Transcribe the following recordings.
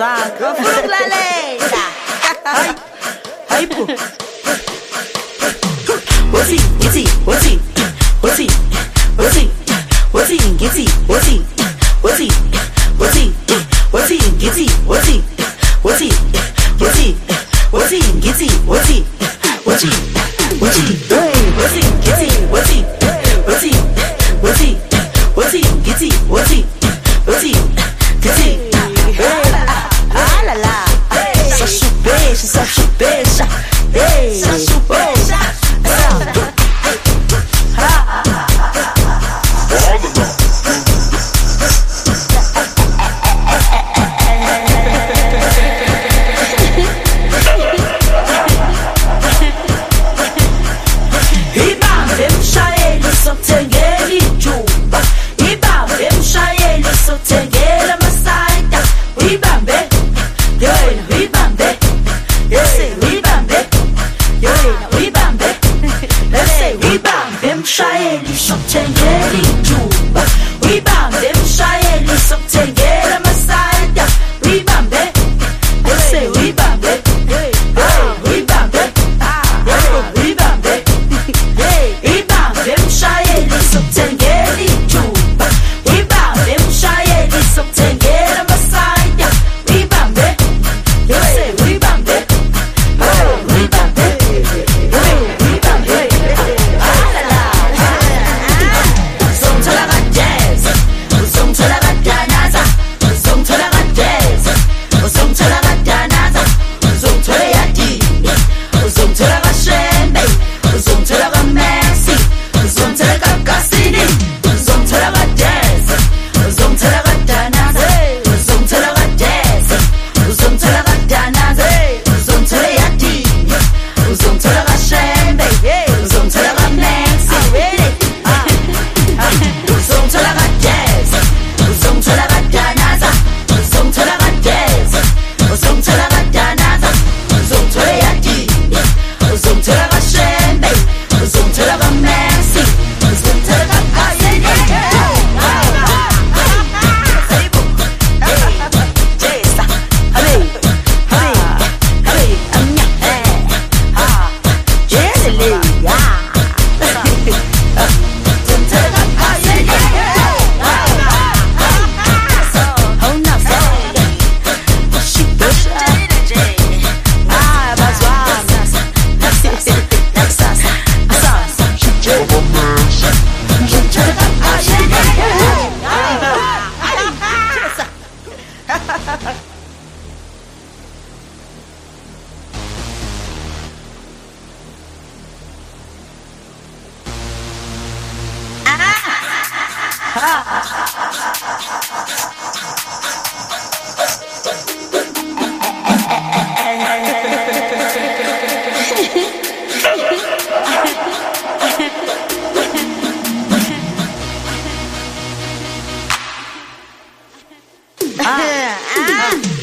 자, 불랄래. 자. 하이. 하이프. 워싱, 기지, 워싱. 워싱. 워싱. 워싱, 기지, 워싱. 워싱. 워싱. 워싱, 기지, 워싱. 워싱. 워싱. 워싱, 기지, 워싱. 워싱. such Shine, you should take it.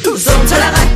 두손 쳐나가